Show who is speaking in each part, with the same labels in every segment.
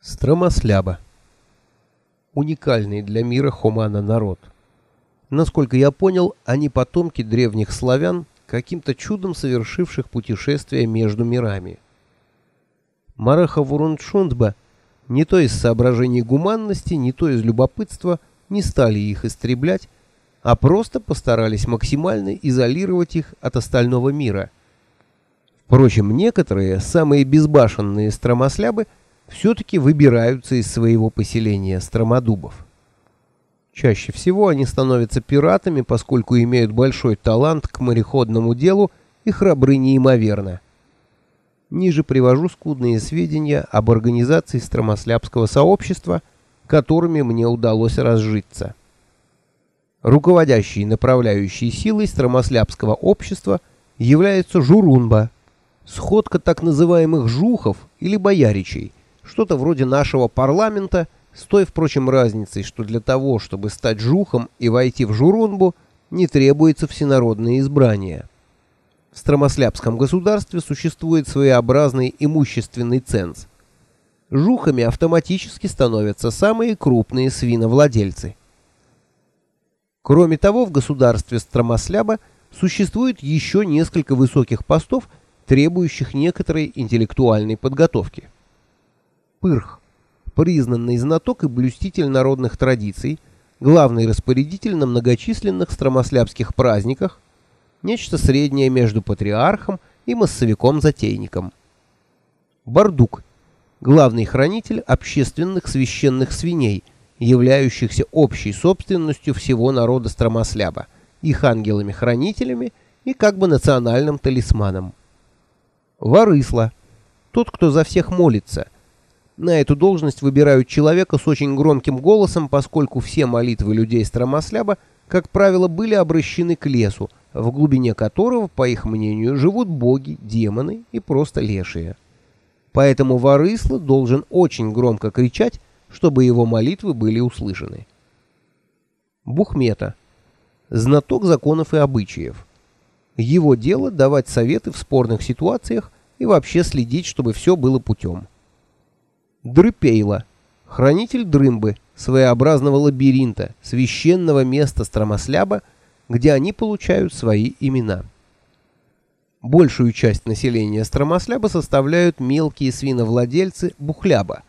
Speaker 1: Стромосляба. Уникальный для мира Хумана народ. Насколько я понял, они потомки древних славян, каким-то чудом совершивших путешествие между мирами. Мараха Вурунчундба не то из соображений гуманности, не то из любопытства не стали их истреблять, а просто постарались максимально изолировать их от остального мира. Впрочем, некоторые, самые безбашенные стромослябы, все-таки выбираются из своего поселения стромодубов. Чаще всего они становятся пиратами, поскольку имеют большой талант к мореходному делу и храбры неимоверно. Ниже привожу скудные сведения об организации стромослябского сообщества, которыми мне удалось разжиться. Руководящей направляющей силой стромослябского общества является Журунба, сходка так называемых жухов или бояричей, что-то вроде нашего парламента, с той, впрочем, разницей, что для того, чтобы стать жухом и войти в Журунбу, не требуется всенародное избрание. В Стромослябском государстве существует своеобразный имущественный ценз. Жухами автоматически становятся самые крупные свиновладельцы. Кроме того, в государстве Стромосляба существует еще несколько высоких постов, требующих некоторой интеллектуальной подготовки. Пырх, признанный знаток и блюститель народных традиций, главный распорядитель на многочисленных стромослябских праздниках, нечто среднее между патриархом и массовиком-затейником. Бардук, главный хранитель общественных священных свиней, являющихся общей собственностью всего народа стромосляба, их ангелами-хранителями и как бы национальным талисманом. Ворысла, тот, кто за всех молится – на эту должность выбирают человека с очень громким голосом, поскольку все молитвы людей Стромосляба, как правило, были обращены к лесу, в глубине которого, по их мнению, живут боги, демоны и просто лешие. Поэтому Ворысло должен очень громко кричать, чтобы его молитвы были услышаны. Бухмета. Знаток законов и обычаев. Его дело давать советы в спорных ситуациях и вообще следить, чтобы все было путем. Дрыпейла, хранитель Дрымбы, своеобразного лабиринта, священного места Стромосляба, где они получают свои имена. Большую часть населения Стромосляба составляют мелкие свиновладельцы Бухляба.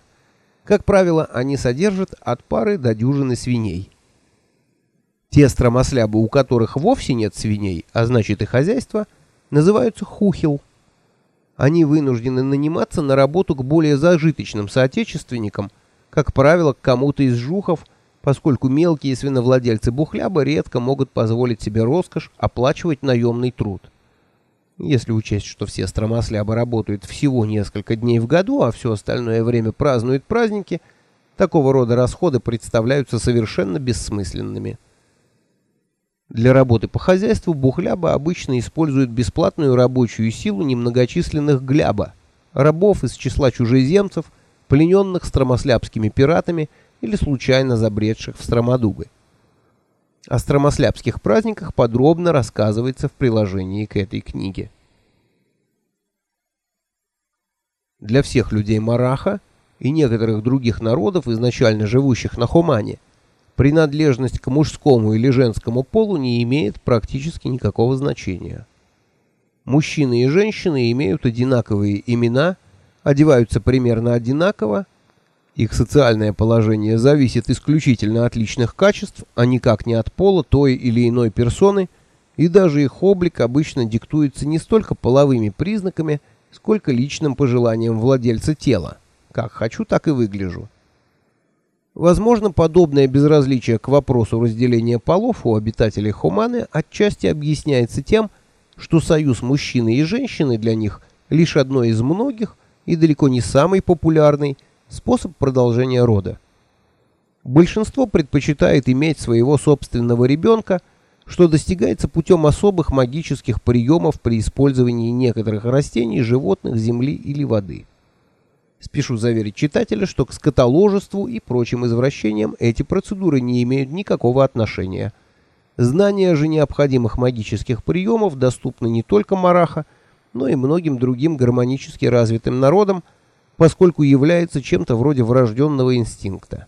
Speaker 1: Как правило, они содержат от пары до дюжины свиней. Те стромослябы, у которых вовсе нет свиней, а значит и хозяйство, называются хухил они вынуждены наниматься на работу к более зажиточным соотечественникам, как правило, к кому-то из жухов, поскольку мелкие свиновладельцы бухляба редко могут позволить себе роскошь оплачивать наемный труд. Если учесть, что все стромослябы работают всего несколько дней в году, а все остальное время празднуют праздники, такого рода расходы представляются совершенно бессмысленными. Для работы по хозяйству бухляба обычно используют бесплатную рабочую силу немногочисленных гляба, рабов из числа чужеземцев, плененных стромослябскими пиратами или случайно забредших в Стромодубы. О стромослябских праздниках подробно рассказывается в приложении к этой книге. Для всех людей Мараха и некоторых других народов, изначально живущих на Хумане, принадлежность к мужскому или женскому полу не имеет практически никакого значения. Мужчины и женщины имеют одинаковые имена, одеваются примерно одинаково, их социальное положение зависит исключительно от личных качеств, а никак не от пола той или иной персоны, и даже их облик обычно диктуется не столько половыми признаками, сколько личным пожеланием владельца тела. Как хочу, так и выгляжу. Возможно, подобное безразличие к вопросу разделения полов у обитателей Хуманы отчасти объясняется тем, что союз мужчины и женщины для них лишь одно из многих и далеко не самый популярный способ продолжения рода. Большинство предпочитает иметь своего собственного ребенка, что достигается путем особых магических приемов при использовании некоторых растений, животных, земли или воды. Спешу заверить читателя, что к скотоложеству и прочим извращениям эти процедуры не имеют никакого отношения. Знание же необходимых магических приемов доступно не только Мараха, но и многим другим гармонически развитым народам, поскольку является чем-то вроде врожденного инстинкта.